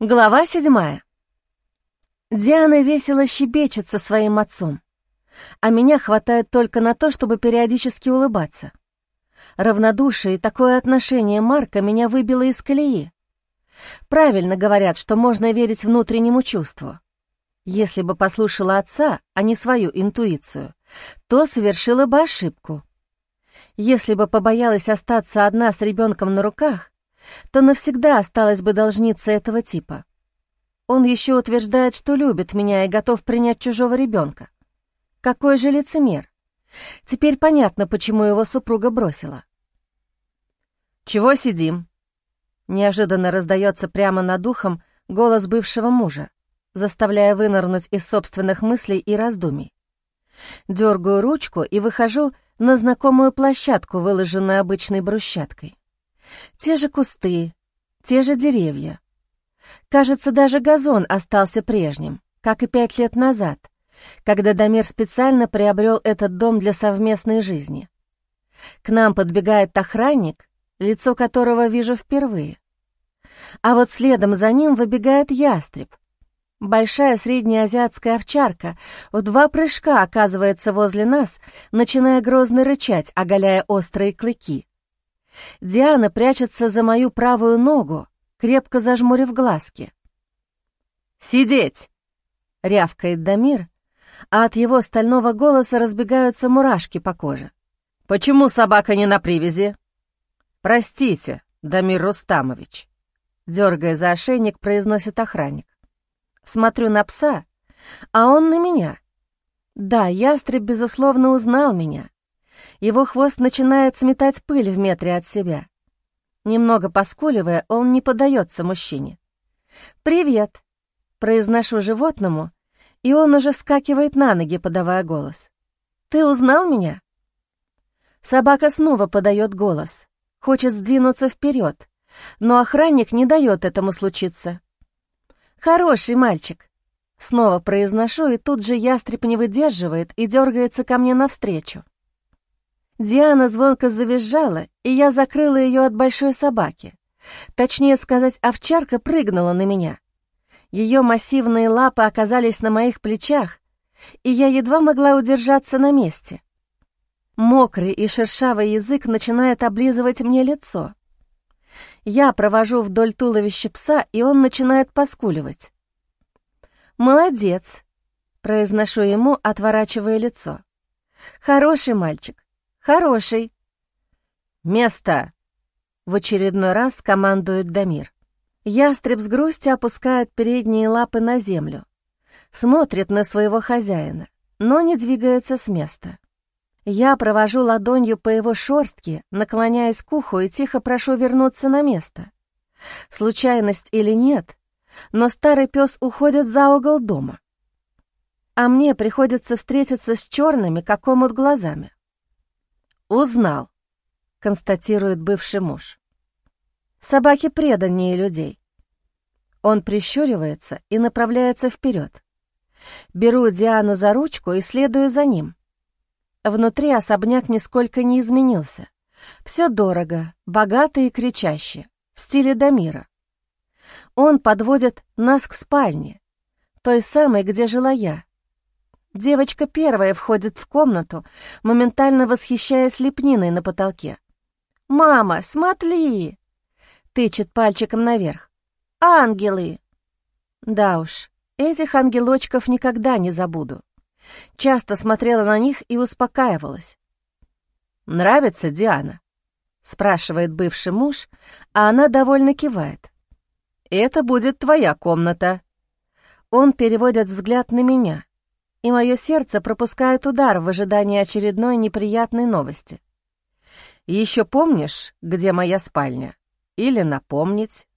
Глава седьмая. Диана весело щебечет со своим отцом, а меня хватает только на то, чтобы периодически улыбаться. Равнодушие и такое отношение Марка меня выбило из колеи. Правильно говорят, что можно верить внутреннему чувству. Если бы послушала отца, а не свою интуицию, то совершила бы ошибку. Если бы побоялась остаться одна с ребенком на руках, то навсегда осталась бы должница этого типа. Он еще утверждает, что любит меня и готов принять чужого ребенка. Какой же лицемер! Теперь понятно, почему его супруга бросила. «Чего сидим?» Неожиданно раздается прямо над ухом голос бывшего мужа, заставляя вынырнуть из собственных мыслей и раздумий. Дергаю ручку и выхожу на знакомую площадку, выложенную обычной брусчаткой. Те же кусты, те же деревья. Кажется, даже газон остался прежним, как и пять лет назад, когда Дамир специально приобрел этот дом для совместной жизни. К нам подбегает охранник, лицо которого вижу впервые. А вот следом за ним выбегает ястреб. Большая среднеазиатская овчарка в два прыжка оказывается возле нас, начиная грозно рычать, оголяя острые клыки. Диана прячется за мою правую ногу, крепко зажмурив глазки. «Сидеть!» — рявкает Дамир, а от его стального голоса разбегаются мурашки по коже. «Почему собака не на привязи?» «Простите, Дамир Рустамович», — дергая за ошейник, произносит охранник. Смотрю на пса, а он на меня. Да, ястреб, безусловно, узнал меня, его хвост начинает сметать пыль в метре от себя. Немного поскуливая, он не подается мужчине. «Привет!» — произношу животному, и он уже вскакивает на ноги, подавая голос. «Ты узнал меня?» Собака снова подает голос, хочет сдвинуться вперед, но охранник не дает этому случиться. «Хороший мальчик!» Снова произношу, и тут же ястреб не выдерживает и дергается ко мне навстречу. Диана звонко завизжала, и я закрыла ее от большой собаки. Точнее сказать, овчарка прыгнула на меня. Ее массивные лапы оказались на моих плечах, и я едва могла удержаться на месте. Мокрый и шершавый язык начинает облизывать мне лицо. Я провожу вдоль туловища пса, и он начинает поскуливать. «Молодец», — произношу ему, отворачивая лицо. «Хороший мальчик. Хороший. Место. В очередной раз командует Дамир. Ястреб с грустью опускает передние лапы на землю. Смотрит на своего хозяина, но не двигается с места. Я провожу ладонью по его шорстке, наклоняясь к уху и тихо прошу вернуться на место. Случайность или нет, но старый пес уходит за угол дома. А мне приходится встретиться с черными, как омут глазами. «Узнал», — констатирует бывший муж. «Собаки преданнее людей». Он прищуривается и направляется вперед. Беру Диану за ручку и следую за ним. Внутри особняк нисколько не изменился. Все дорого, богато и кричаще, в стиле Дамира. Он подводит нас к спальне, той самой, где жила я, Девочка первая входит в комнату, моментально восхищаясь лепниной на потолке. «Мама, смотри!» — тычет пальчиком наверх. «Ангелы!» Да уж, этих ангелочков никогда не забуду. Часто смотрела на них и успокаивалась. «Нравится Диана?» — спрашивает бывший муж, а она довольно кивает. «Это будет твоя комната». Он переводит взгляд на меня — и мое сердце пропускает удар в ожидании очередной неприятной новости. «Еще помнишь, где моя спальня? Или напомнить?»